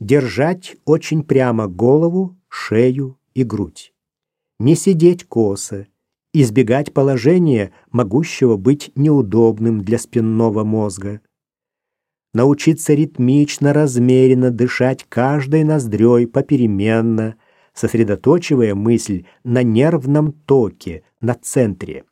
Держать очень прямо голову, шею и грудь. Не сидеть косо, избегать положения, могущего быть неудобным для спинного мозга. Научиться ритмично, размеренно дышать каждой ноздрёй попеременно, сосредоточивая мысль на нервном токе, на центре.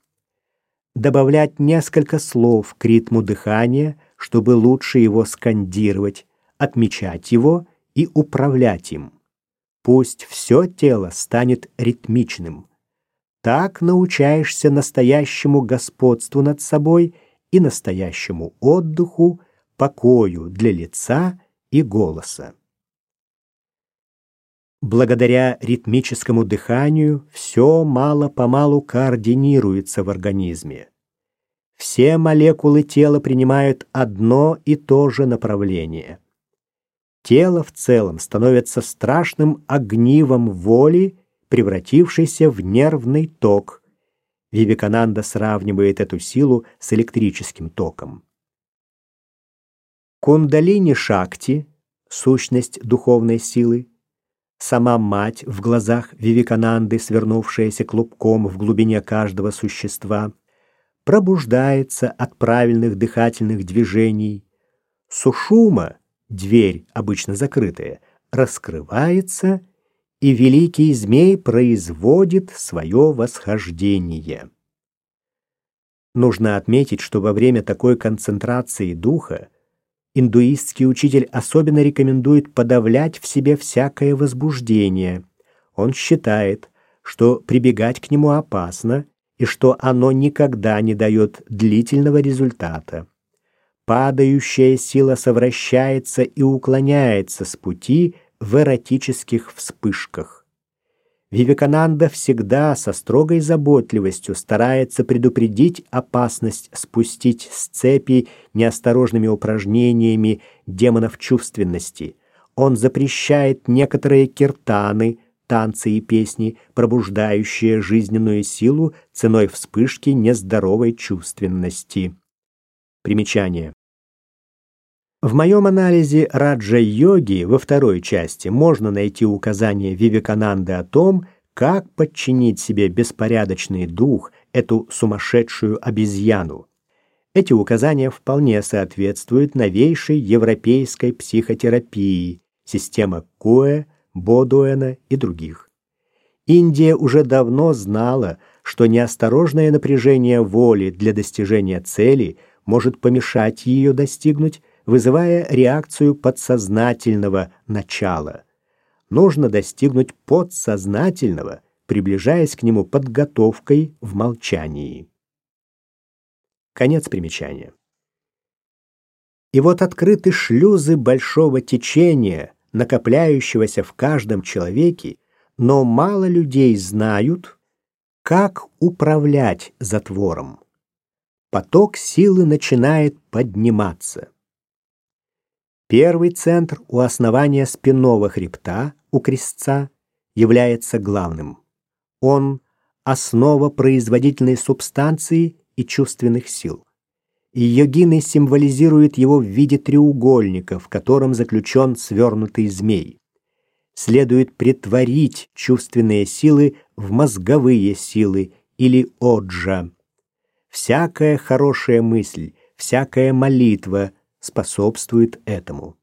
Добавлять несколько слов к ритму дыхания, чтобы лучше его скандировать, отмечать его и управлять им. Пусть все тело станет ритмичным. Так научаешься настоящему господству над собой и настоящему отдыху, покою для лица и голоса. Благодаря ритмическому дыханию все мало-помалу координируется в организме. Все молекулы тела принимают одно и то же направление. Тело в целом становится страшным огнивом воли, превратившейся в нервный ток. Вивекананда сравнивает эту силу с электрическим током. Кундалини-шакти, сущность духовной силы, сама мать в глазах Вивекананды, свернувшаяся клубком в глубине каждого существа, пробуждается от правильных дыхательных движений. Сушума, дверь, обычно закрытая, раскрывается, и великий змей производит свое восхождение. Нужно отметить, что во время такой концентрации духа Индуистский учитель особенно рекомендует подавлять в себе всякое возбуждение. Он считает, что прибегать к нему опасно и что оно никогда не дает длительного результата. Падающая сила совращается и уклоняется с пути в эротических вспышках. Вивекананда всегда со строгой заботливостью старается предупредить опасность спустить с цепи неосторожными упражнениями демонов чувственности. Он запрещает некоторые киртаны, танцы и песни, пробуждающие жизненную силу ценой вспышки нездоровой чувственности. Примечание. В моем анализе раджа-йоги во второй части можно найти указание Вивекананды о том, как подчинить себе беспорядочный дух, эту сумасшедшую обезьяну. Эти указания вполне соответствуют новейшей европейской психотерапии, система Куэ, Бодуэна и других. Индия уже давно знала, что неосторожное напряжение воли для достижения цели может помешать ее достигнуть, вызывая реакцию подсознательного начала. Нужно достигнуть подсознательного, приближаясь к нему подготовкой в молчании. Конец примечания. И вот открыты шлюзы большого течения, накопляющегося в каждом человеке, но мало людей знают, как управлять затвором. Поток силы начинает подниматься. Первый центр у основания спинного хребта, у крестца, является главным. Он – основа производительной субстанции и чувственных сил. И йогины символизируют его в виде треугольника, в котором заключен свернутый змей. Следует претворить чувственные силы в мозговые силы или оджа. Всякая хорошая мысль, всякая молитва – способствует этому.